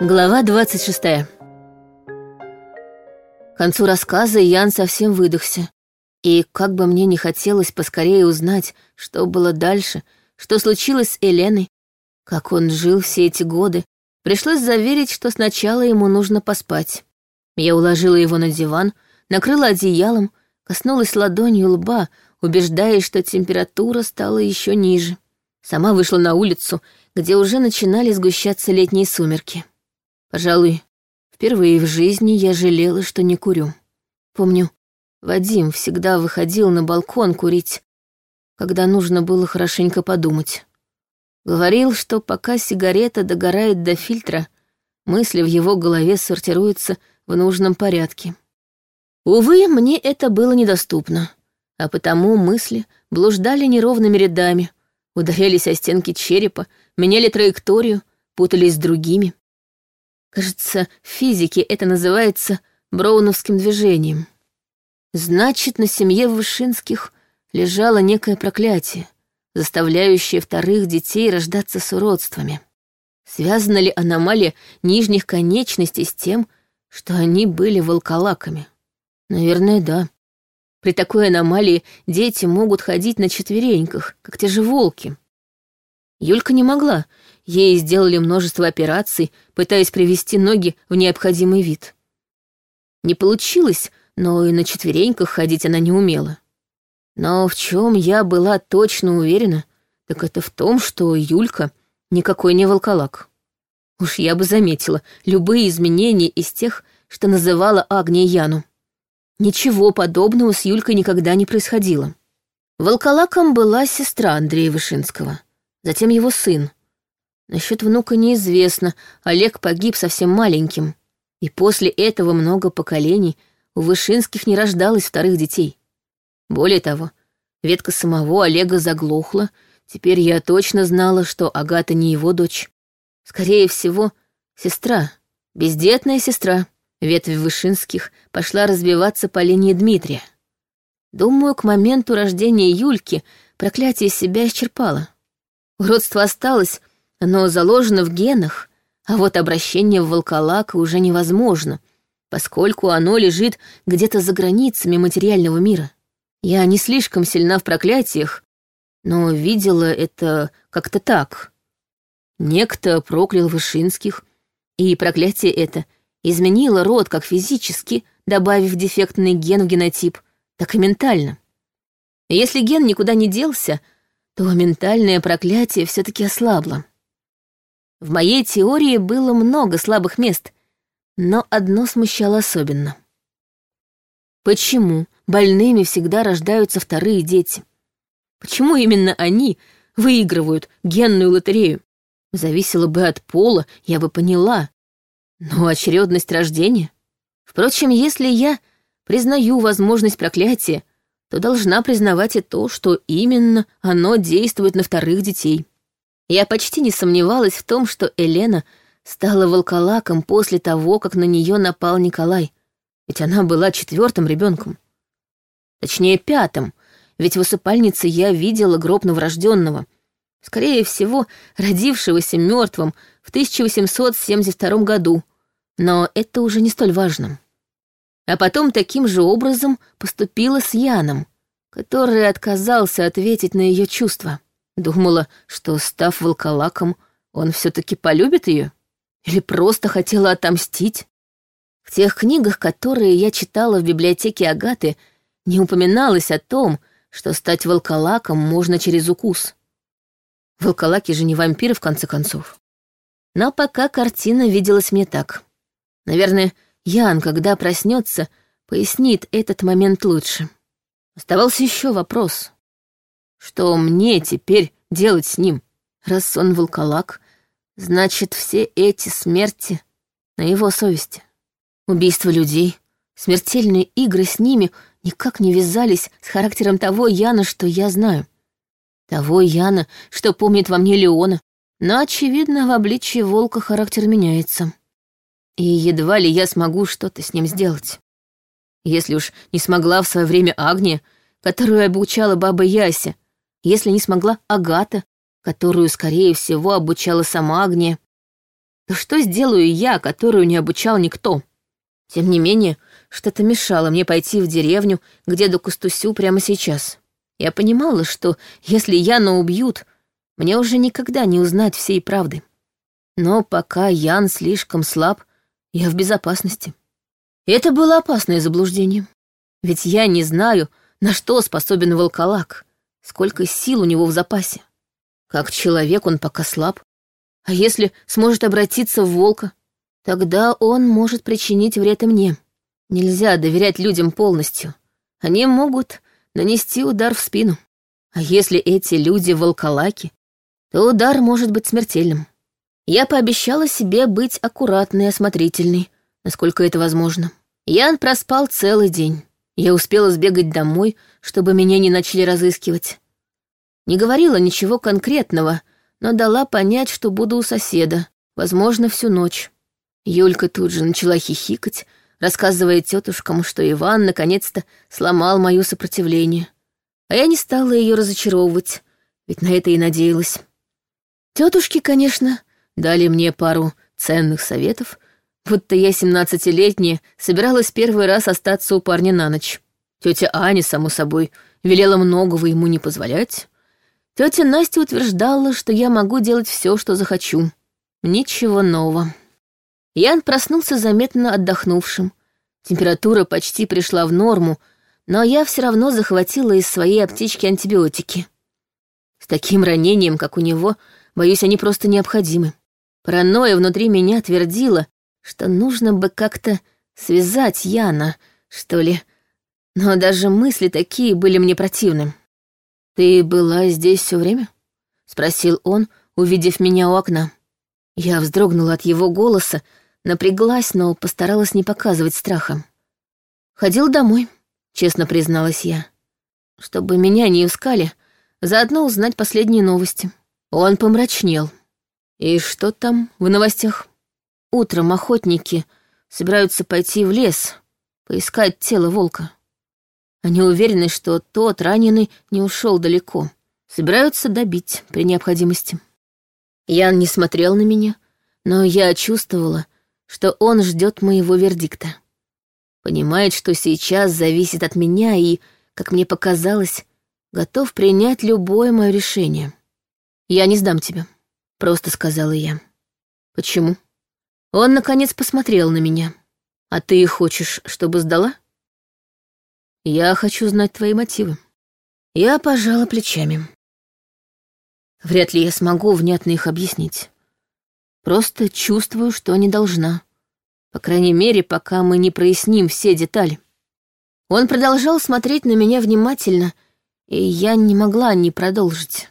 Глава 26. К концу рассказа Ян совсем выдохся. И как бы мне не хотелось поскорее узнать, что было дальше, что случилось с Еленой, как он жил все эти годы, пришлось заверить, что сначала ему нужно поспать. Я уложила его на диван, накрыла одеялом, коснулась ладонью лба, убеждаясь, что температура стала еще ниже. Сама вышла на улицу, где уже начинали сгущаться летние сумерки. Пожалуй, впервые в жизни я жалела, что не курю. Помню, Вадим всегда выходил на балкон курить, когда нужно было хорошенько подумать. Говорил, что пока сигарета догорает до фильтра, мысли в его голове сортируются в нужном порядке. Увы, мне это было недоступно, а потому мысли блуждали неровными рядами, ударялись о стенки черепа, меняли траекторию, путались с другими. Кажется, в физике это называется броуновским движением. Значит, на семье Вышинских лежало некое проклятие, заставляющее вторых детей рождаться с уродствами. Связана ли аномалия нижних конечностей с тем, что они были волколаками? Наверное, да. При такой аномалии дети могут ходить на четвереньках, как те же волки. Юлька не могла, ей сделали множество операций, пытаясь привести ноги в необходимый вид. Не получилось, но и на четвереньках ходить она не умела. Но в чем я была точно уверена, так это в том, что Юлька никакой не волколак. Уж я бы заметила любые изменения из тех, что называла Агния Яну. Ничего подобного с Юлькой никогда не происходило. Волколаком была сестра Андрея Вышинского, затем его сын, Насчет внука неизвестно, Олег погиб совсем маленьким. И после этого много поколений у Вышинских не рождалось вторых детей. Более того, ветка самого Олега заглохла, теперь я точно знала, что Агата не его дочь. Скорее всего, сестра, бездетная сестра. Ветвь Вышинских пошла разбиваться по линии Дмитрия. Думаю, к моменту рождения Юльки проклятие себя исчерпало. Уродство осталось, оно заложено в генах, а вот обращение в волколака уже невозможно, поскольку оно лежит где-то за границами материального мира. Я не слишком сильна в проклятиях, но видела это как-то так. Некто проклял Вышинских, и проклятие это изменило род как физически, добавив дефектный ген в генотип, так и ментально. Если ген никуда не делся, то ментальное проклятие все таки ослабло. В моей теории было много слабых мест, но одно смущало особенно. Почему больными всегда рождаются вторые дети? Почему именно они выигрывают генную лотерею? Зависело бы от пола, я бы поняла. Но очередность рождения? Впрочем, если я признаю возможность проклятия, то должна признавать и то, что именно оно действует на вторых детей. Я почти не сомневалась в том, что Елена стала волколаком после того, как на нее напал Николай, ведь она была четвертым ребенком. Точнее, пятым, ведь в усыпальнице я видела гроб новорожденного, скорее всего, родившегося мертвым в 1872 году, но это уже не столь важно. А потом таким же образом поступила с Яном, который отказался ответить на ее чувства. Думала, что, став волколаком, он все-таки полюбит ее? Или просто хотела отомстить? В тех книгах, которые я читала в библиотеке Агаты, не упоминалось о том, что стать волколаком можно через укус. Волколаки же не вампиры, в конце концов. Но пока картина виделась мне так. Наверное, Ян, когда проснется, пояснит этот момент лучше. Оставался еще вопрос. Что мне теперь делать с ним? Раз он волколак, значит, все эти смерти на его совести. Убийство людей, смертельные игры с ними никак не вязались с характером того Яна, что я знаю. Того Яна, что помнит во мне Леона, но, очевидно, в обличии волка характер меняется. И едва ли я смогу что-то с ним сделать. Если уж не смогла в свое время Агния, которую обучала баба Яся, если не смогла Агата, которую, скорее всего, обучала сама Агния. то что сделаю я, которую не обучал никто? Тем не менее, что-то мешало мне пойти в деревню к деду Кустусю прямо сейчас. Я понимала, что если Яна убьют, мне уже никогда не узнать всей правды. Но пока Ян слишком слаб, я в безопасности. Это было опасное заблуждение. Ведь я не знаю, на что способен волколак, сколько сил у него в запасе. Как человек он пока слаб. А если сможет обратиться в волка, тогда он может причинить вред и мне. Нельзя доверять людям полностью. Они могут нанести удар в спину. А если эти люди волколаки, то удар может быть смертельным. Я пообещала себе быть аккуратной и осмотрительной, насколько это возможно. Ян проспал целый день. Я успела сбегать домой, чтобы меня не начали разыскивать. Не говорила ничего конкретного, но дала понять, что буду у соседа, возможно, всю ночь. Юлька тут же начала хихикать, рассказывая тетушкам, что Иван наконец-то сломал мое сопротивление. А я не стала ее разочаровывать, ведь на это и надеялась. Тетушки, конечно, дали мне пару ценных советов, будто я семнадцатилетняя собиралась первый раз остаться у парня на ночь. Тетя Аня, само собой, велела многого ему не позволять. Тетя Настя утверждала, что я могу делать все, что захочу. Ничего нового. Ян проснулся заметно отдохнувшим. Температура почти пришла в норму, но я все равно захватила из своей аптечки антибиотики. С таким ранением, как у него, боюсь, они просто необходимы. Паранойя внутри меня твердила, что нужно бы как-то связать Яна, что ли. Но даже мысли такие были мне противны. «Ты была здесь все время?» — спросил он, увидев меня у окна. Я вздрогнула от его голоса, напряглась, но постаралась не показывать страха. «Ходил домой», — честно призналась я. «Чтобы меня не искали, заодно узнать последние новости». Он помрачнел. И что там в новостях? Утром охотники собираются пойти в лес, поискать тело волка. Они уверены, что тот раненый не ушел далеко. Собираются добить при необходимости. Ян не смотрел на меня, но я чувствовала, что он ждет моего вердикта. Понимает, что сейчас зависит от меня и, как мне показалось, готов принять любое мое решение. Я не сдам тебя просто сказала я. Почему? Он, наконец, посмотрел на меня. А ты хочешь, чтобы сдала? Я хочу знать твои мотивы. Я пожала плечами. Вряд ли я смогу внятно их объяснить. Просто чувствую, что не должна. По крайней мере, пока мы не проясним все детали. Он продолжал смотреть на меня внимательно, и я не могла не продолжить.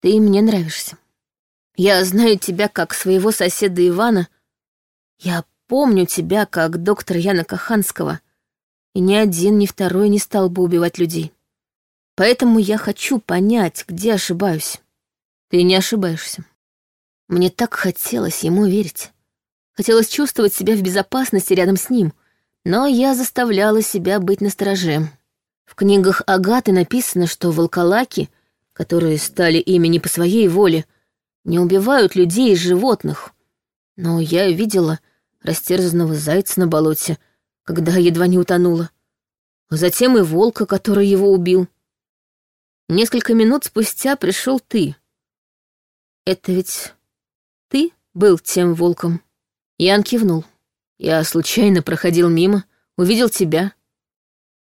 Ты мне нравишься. Я знаю тебя как своего соседа Ивана. Я помню тебя как доктора Яна Каханского. И ни один, ни второй не стал бы убивать людей. Поэтому я хочу понять, где ошибаюсь. Ты не ошибаешься. Мне так хотелось ему верить. Хотелось чувствовать себя в безопасности рядом с ним, но я заставляла себя быть настороже. В книгах Агаты написано, что волколаки, которые стали ими не по своей воле, не убивают людей и животных. Но я видела растерзанного зайца на болоте, когда едва не утонула. А затем и волка, который его убил. Несколько минут спустя пришел ты. Это ведь ты был тем волком? Ян кивнул. Я случайно проходил мимо, увидел тебя.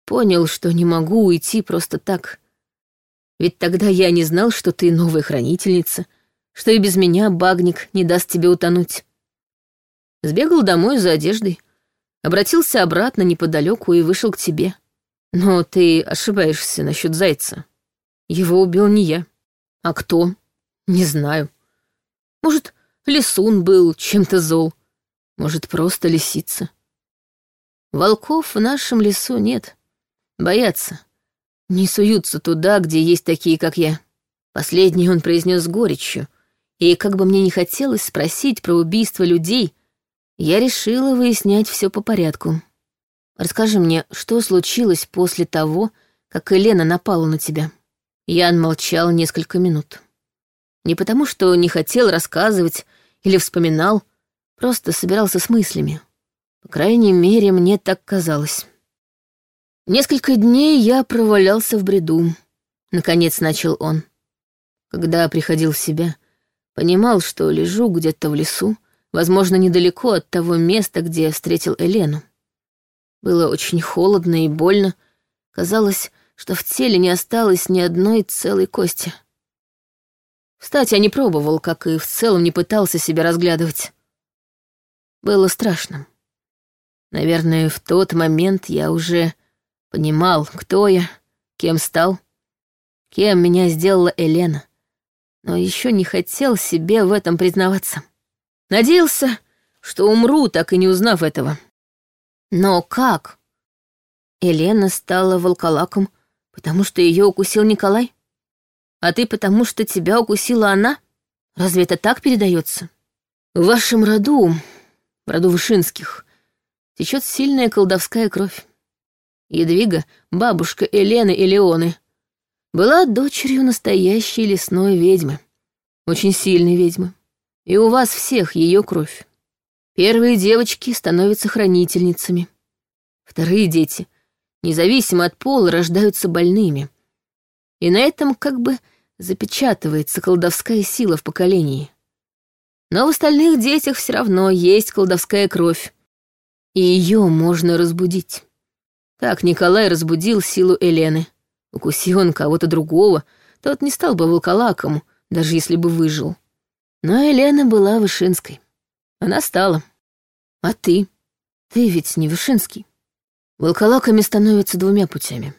Понял, что не могу уйти просто так. Ведь тогда я не знал, что ты новая хранительница, что и без меня багник не даст тебе утонуть. Сбегал домой за одеждой, обратился обратно неподалеку и вышел к тебе. Но ты ошибаешься насчет зайца. Его убил не я. А кто? Не знаю. Может, лисун был чем-то зол. Может, просто лисица. Волков в нашем лесу нет. Боятся. Не суются туда, где есть такие, как я. Последний он произнес с горечью, и как бы мне не хотелось спросить про убийство людей, я решила выяснять все по порядку. Расскажи мне, что случилось после того, как Елена напала на тебя? Ян молчал несколько минут. Не потому, что не хотел рассказывать или вспоминал, Просто собирался с мыслями. По крайней мере, мне так казалось. Несколько дней я провалялся в бреду. Наконец начал он. Когда приходил в себя, понимал, что лежу где-то в лесу, возможно, недалеко от того места, где я встретил Елену. Было очень холодно и больно. Казалось, что в теле не осталось ни одной целой кости. Встать я не пробовал, как и в целом не пытался себя разглядывать. Было страшно. Наверное, в тот момент я уже понимал, кто я, кем стал, кем меня сделала Елена. Но еще не хотел себе в этом признаваться. Надеялся, что умру, так и не узнав этого. Но как? Елена стала волколаком, потому что ее укусил Николай? А ты потому что тебя укусила она? Разве это так передается? В вашем роду, роду Вышинских, течет сильная колдовская кровь. Едвига, бабушка Елены и Леоны, была дочерью настоящей лесной ведьмы, очень сильной ведьмы. И у вас всех ее кровь. Первые девочки становятся хранительницами. Вторые дети, независимо от пола, рождаются больными. И на этом как бы запечатывается колдовская сила в поколении. Но в остальных детях все равно есть колдовская кровь, и ее можно разбудить. Так Николай разбудил силу Елены. Укусил он кого-то другого, тот не стал бы волколаком, даже если бы выжил. Но Елена была Вышинской. Она стала. А ты? Ты ведь не Вышинский. Волколаками становятся двумя путями.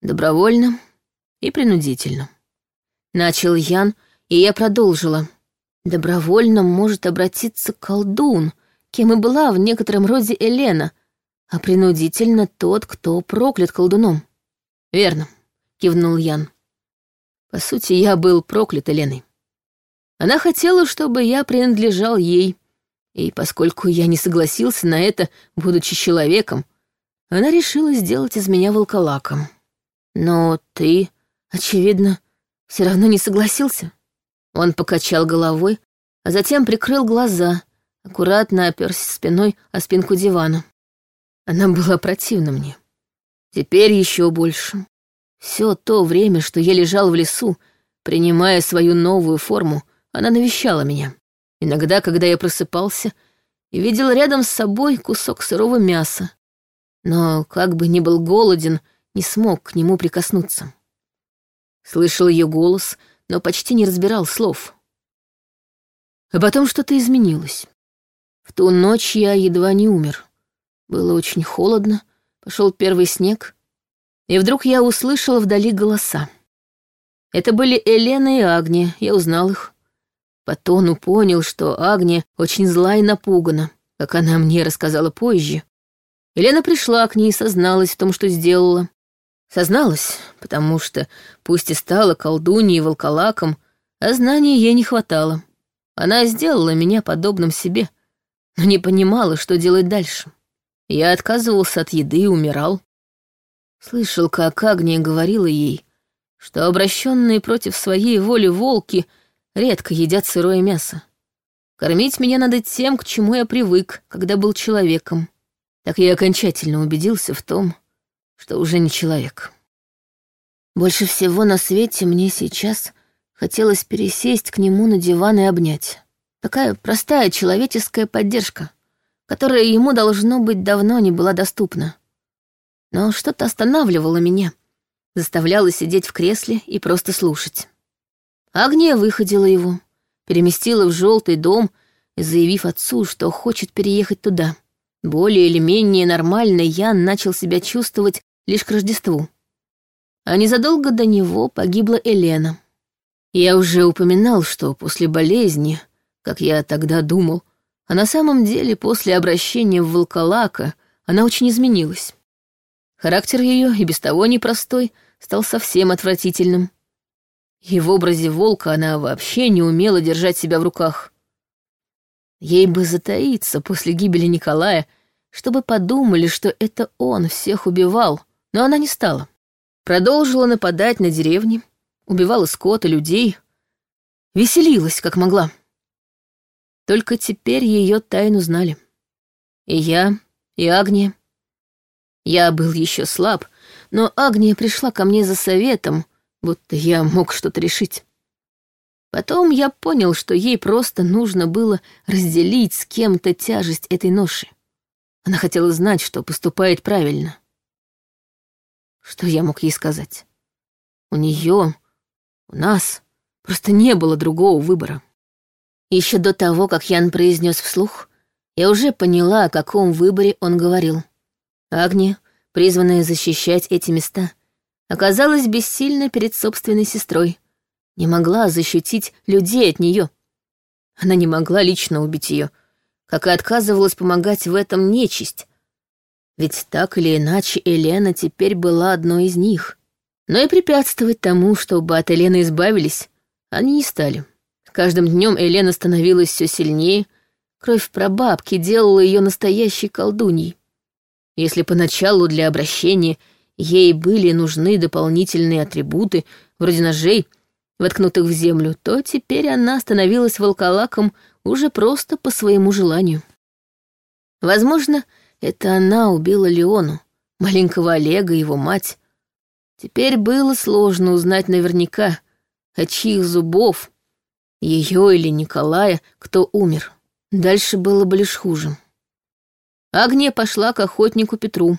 Добровольно и принудительно. Начал Ян, и я продолжила. Добровольно может обратиться колдун, кем и была в некотором роде Елена, а принудительно тот, кто проклят колдуном. Верно, кивнул Ян. По сути, я был проклят Еленой. Она хотела, чтобы я принадлежал ей, и поскольку я не согласился на это, будучи человеком, она решила сделать из меня волколаком. Но ты, очевидно, все равно не согласился. Он покачал головой, а затем прикрыл глаза, аккуратно оперся спиной о спинку дивана. Она была противна мне. Теперь еще больше. Все то время, что я лежал в лесу, принимая свою новую форму, она навещала меня. Иногда, когда я просыпался, и видел рядом с собой кусок сырого мяса. Но, как бы ни был голоден, не смог к нему прикоснуться. Слышал ее голос, но почти не разбирал слов. А потом что-то изменилось. В ту ночь я едва не умер. Было очень холодно, пошел первый снег, и вдруг я услышала вдали голоса. Это были Елена и Агния, я узнал их. По тону понял, что Агния очень зла и напугана, как она мне рассказала позже. Елена пришла к ней и созналась в том, что сделала. Созналась, потому что, пусть и стала колдуньей и волколаком, а знаний ей не хватало. Она сделала меня подобным себе, но не понимала, что делать дальше. Я отказывался от еды и умирал. Слышал, как Агния говорила ей, что обращенные против своей воли волки редко едят сырое мясо. Кормить меня надо тем, к чему я привык, когда был человеком. Так я окончательно убедился в том, что уже не человек. Больше всего на свете мне сейчас хотелось пересесть к нему на диван и обнять. Такая простая человеческая поддержка — которая ему, должно быть, давно не была доступна. Но что-то останавливало меня, заставляло сидеть в кресле и просто слушать. Агния выходила его, переместила в желтый дом, заявив отцу, что хочет переехать туда. Более или менее нормально Ян начал себя чувствовать лишь к Рождеству. А незадолго до него погибла Елена. Я уже упоминал, что после болезни, как я тогда думал, а на самом деле после обращения в волколака она очень изменилась. Характер ее, и без того непростой, стал совсем отвратительным. И в образе волка она вообще не умела держать себя в руках. Ей бы затаиться после гибели Николая, чтобы подумали, что это он всех убивал, но она не стала. Продолжила нападать на деревни, убивала скот и людей, веселилась, как могла. Только теперь ее тайну знали. И я, и Агния. Я был еще слаб, но Агния пришла ко мне за советом, будто я мог что-то решить. Потом я понял, что ей просто нужно было разделить с кем-то тяжесть этой ноши. Она хотела знать, что поступает правильно. Что я мог ей сказать? У нее, у нас просто не было другого выбора. Еще до того, как Ян произнес вслух, я уже поняла, о каком выборе он говорил. Агния, призванная защищать эти места, оказалась бессильна перед собственной сестрой, не могла защитить людей от нее. Она не могла лично убить ее, как и отказывалась помогать в этом нечисть. Ведь так или иначе Елена теперь была одной из них. Но и препятствовать тому, чтобы от Елены избавились, они не стали. Каждым днем Елена становилась все сильнее, кровь прабабки делала ее настоящей колдуньей. Если поначалу для обращения ей были нужны дополнительные атрибуты, вроде ножей, воткнутых в землю, то теперь она становилась волколаком уже просто по своему желанию. Возможно, это она убила Леону, маленького Олега, его мать. Теперь было сложно узнать наверняка, от чьих зубов, ее или Николая, кто умер. Дальше было бы лишь хуже. Агния пошла к охотнику Петру,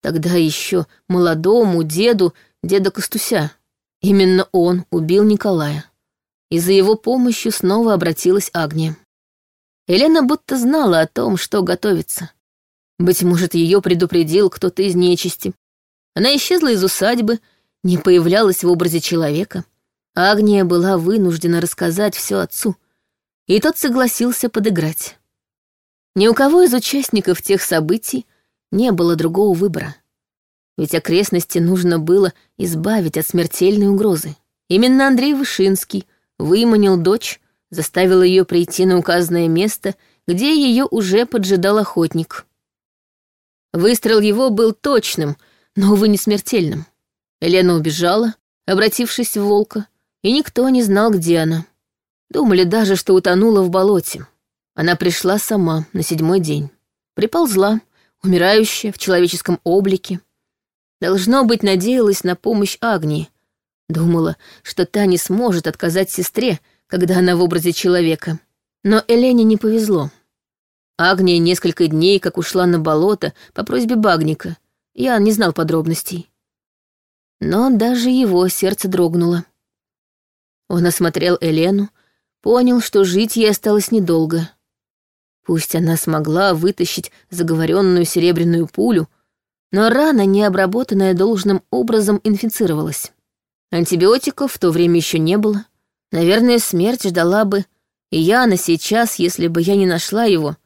тогда еще молодому деду деда Костуся. Именно он убил Николая. И за его помощью снова обратилась Агния. Елена будто знала о том, что готовится. Быть может, ее предупредил кто-то из нечисти. Она исчезла из усадьбы, не появлялась в образе человека. Агния была вынуждена рассказать все отцу, и тот согласился подыграть. Ни у кого из участников тех событий не было другого выбора. Ведь окрестности нужно было избавить от смертельной угрозы. Именно Андрей Вышинский выманил дочь, заставил ее прийти на указанное место, где ее уже поджидал охотник. Выстрел его был точным, но, увы, не смертельным. Елена убежала, обратившись в волка, и никто не знал, где она. Думали даже, что утонула в болоте. Она пришла сама на седьмой день. Приползла, умирающая, в человеческом облике. Должно быть, надеялась на помощь Агнии. Думала, что та не сможет отказать сестре, когда она в образе человека. Но Элене не повезло. Агния несколько дней как ушла на болото по просьбе Багника. Я не знал подробностей. Но даже его сердце дрогнуло. Он осмотрел Элену, понял, что жить ей осталось недолго. Пусть она смогла вытащить заговоренную серебряную пулю, но рана, не обработанная должным образом, инфицировалась. Антибиотиков в то время еще не было. Наверное, смерть ждала бы и Яна сейчас, если бы я не нашла его,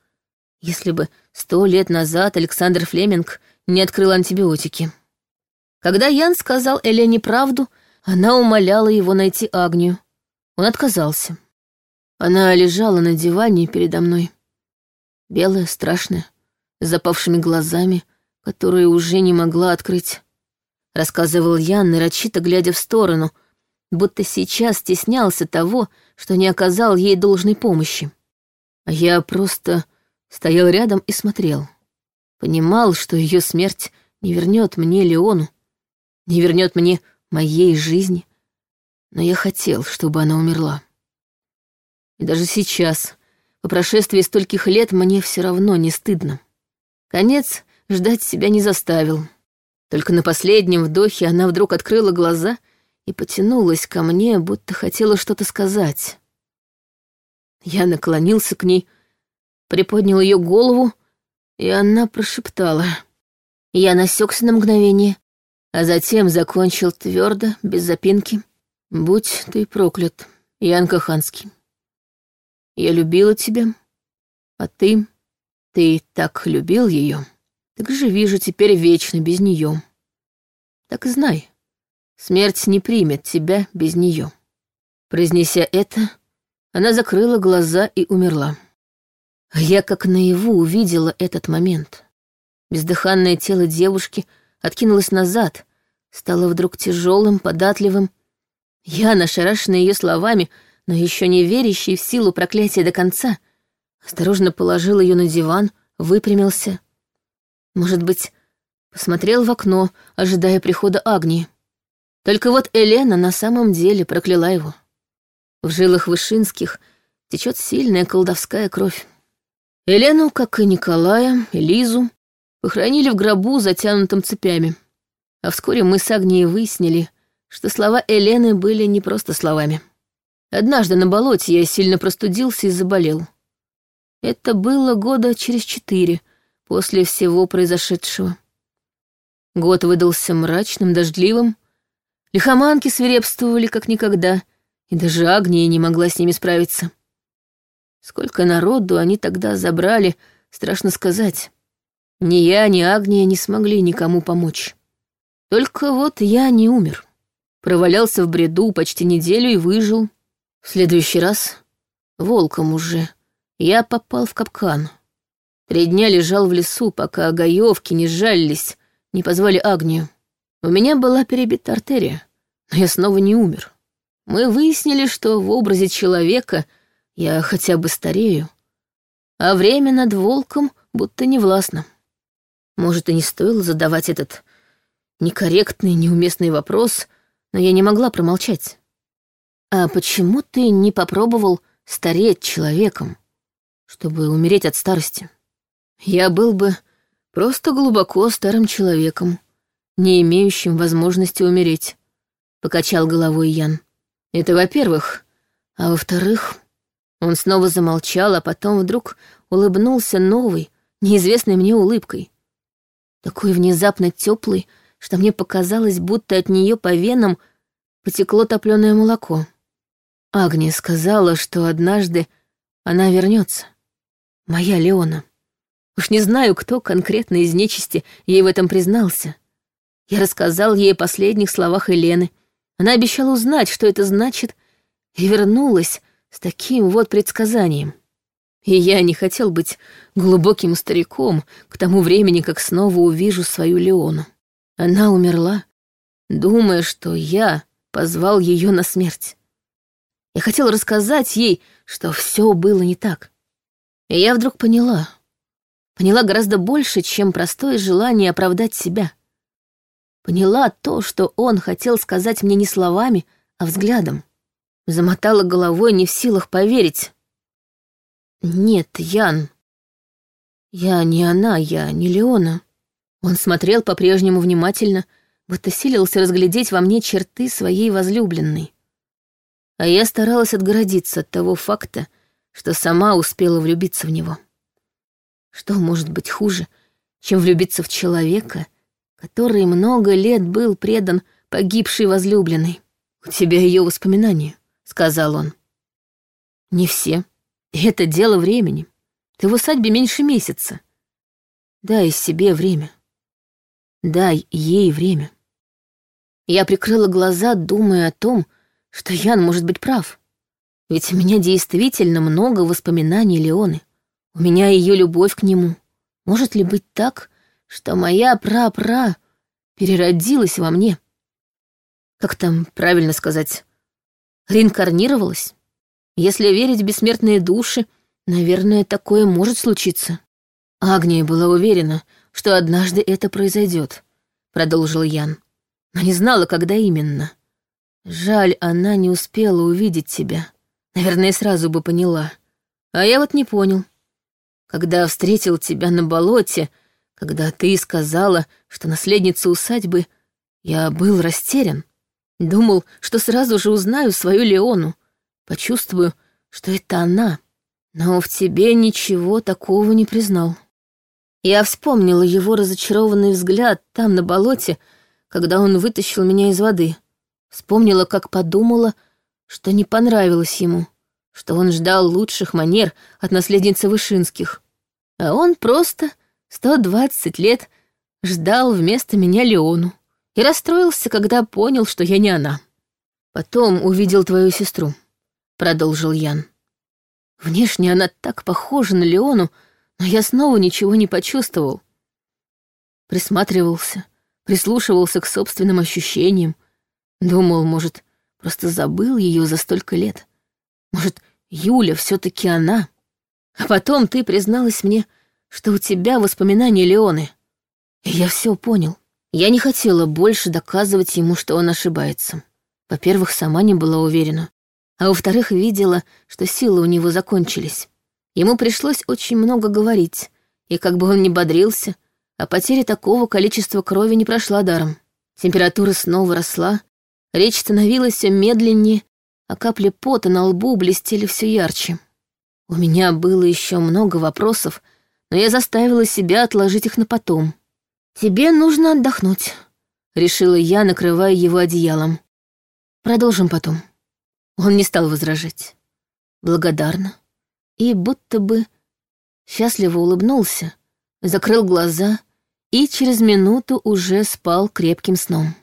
если бы сто лет назад Александр Флеминг не открыл антибиотики. Когда Ян сказал Элене правду, она умоляла его найти Агнию. Он отказался. Она лежала на диване передо мной. Белая, страшная, с запавшими глазами, которые уже не могла открыть. Рассказывал Ян, нарочито глядя в сторону, будто сейчас стеснялся того, что не оказал ей должной помощи. А я просто стоял рядом и смотрел. Понимал, что ее смерть не вернет мне Леону, не вернет мне моей жизни, но я хотел, чтобы она умерла. И даже сейчас, по прошествии стольких лет, мне все равно не стыдно. Конец ждать себя не заставил. Только на последнем вдохе она вдруг открыла глаза и потянулась ко мне, будто хотела что-то сказать. Я наклонился к ней, приподнял ее голову, и она прошептала. Я насекся на мгновение, а затем закончил твердо, без запинки. «Будь ты проклят, Янка Ханский. Я любила тебя, а ты... Ты так любил ее, так живи же теперь вечно без нее. Так и знай, смерть не примет тебя без нее». Произнеся это, она закрыла глаза и умерла. А я как наяву увидела этот момент. Бездыханное тело девушки откинулось назад, стало вдруг тяжелым, податливым. Я, нашарашенная ее словами, но еще не верящий в силу проклятия до конца, осторожно положил ее на диван, выпрямился. Может быть, посмотрел в окно, ожидая прихода Агнии. Только вот Елена на самом деле прокляла его. В жилах Вышинских течет сильная колдовская кровь. Елену, как и Николая, и Лизу, похоронили в гробу, затянутым цепями. А вскоре мы с Агнией выяснили, что слова Елены были не просто словами. Однажды на болоте я сильно простудился и заболел. Это было года через четыре после всего произошедшего. Год выдался мрачным, дождливым. Лихоманки свирепствовали как никогда, и даже Агния не могла с ними справиться. Сколько народу они тогда забрали, страшно сказать. Ни я, ни Агния не смогли никому помочь. Только вот я не умер. Провалялся в бреду почти неделю и выжил. В следующий раз, волком уже, я попал в капкан. Три дня лежал в лесу, пока гаевки не сжалились, не позвали Агнию. У меня была перебита артерия, но я снова не умер. Мы выяснили, что в образе человека — я хотя бы старею. А время над волком будто не властно. Может, и не стоило задавать этот некорректный, неуместный вопрос, но я не могла промолчать. А почему ты не попробовал стареть человеком, чтобы умереть от старости? Я был бы просто глубоко старым человеком, не имеющим возможности умереть, — покачал головой Ян. Это во-первых. А во-вторых, он снова замолчал, а потом вдруг улыбнулся новой, неизвестной мне улыбкой. Такой внезапно теплый, что мне показалось, будто от нее по венам потекло топленое молоко. Агния сказала, что однажды она вернется. Моя Леона. Уж не знаю, кто конкретно из нечисти ей в этом признался. Я рассказал ей о последних словах Елены. Она обещала узнать, что это значит, и вернулась, с таким вот предсказанием. И я не хотел быть глубоким стариком к тому времени, как снова увижу свою Леону. Она умерла, думая, что я позвал ее на смерть. Я хотел рассказать ей, что все было не так. И я вдруг поняла. Поняла гораздо больше, чем простое желание оправдать себя. Поняла то, что он хотел сказать мне не словами, а взглядом. Замотала головой, не в силах поверить. «Нет, Ян. Я не она, я не Леона». Он смотрел по-прежнему внимательно, будто силился разглядеть во мне черты своей возлюбленной. А я старалась отгородиться от того факта, что сама успела влюбиться в него. Что может быть хуже, чем влюбиться в человека, который много лет был предан погибшей возлюбленной? У тебя ее воспоминания. — сказал он. «Не все. Это дело времени. Ты в усадьбе меньше месяца. Дай себе время. Дай ей время». Я прикрыла глаза, думая о том, что Ян может быть прав. Ведь у меня действительно много воспоминаний Леоны. У меня ее любовь к нему. Может ли быть так, что моя пра-пра переродилась во мне? Как там правильно сказать? реинкарнировалась? Если верить в бессмертные души, наверное, такое может случиться. Агния была уверена, что однажды это произойдет, продолжил Ян. Но не знала, когда именно. Жаль, она не успела увидеть тебя. Наверное, сразу бы поняла. А я вот не понял. Когда встретил тебя на болоте, когда ты сказала, что наследница усадьбы, я был растерян. Думал, что сразу же узнаю свою Леону, почувствую, что это она. Но в тебе ничего такого не признал. Я вспомнила его разочарованный взгляд там, на болоте, когда он вытащил меня из воды. Вспомнила, как подумала, что не понравилось ему, что он ждал лучших манер от наследницы Вышинских. А он просто 120 лет ждал вместо меня Леону и расстроился, когда понял, что я не она. Потом увидел твою сестру, продолжил Ян. Внешне она так похожа на Леону, но я снова ничего не почувствовал. Присматривался, прислушивался к собственным ощущениям. Думал, может, просто забыл ее за столько лет. Может, Юля все таки она. А потом ты призналась мне, что у тебя воспоминания Леоны. И я все понял. Я не хотела больше доказывать ему, что он ошибается. Во-первых, сама не была уверена. А во-вторых, видела, что силы у него закончились. Ему пришлось очень много говорить, и как бы он ни бодрился, а потеря такого количества крови не прошла даром. Температура снова росла, речь становилась все медленнее, а капли пота на лбу блестели все ярче. У меня было еще много вопросов, но я заставила себя отложить их на потом. «Тебе нужно отдохнуть», — решила я, накрывая его одеялом. «Продолжим потом». Он не стал возражать. Благодарно. И будто бы счастливо улыбнулся, закрыл глаза и через минуту уже спал крепким сном.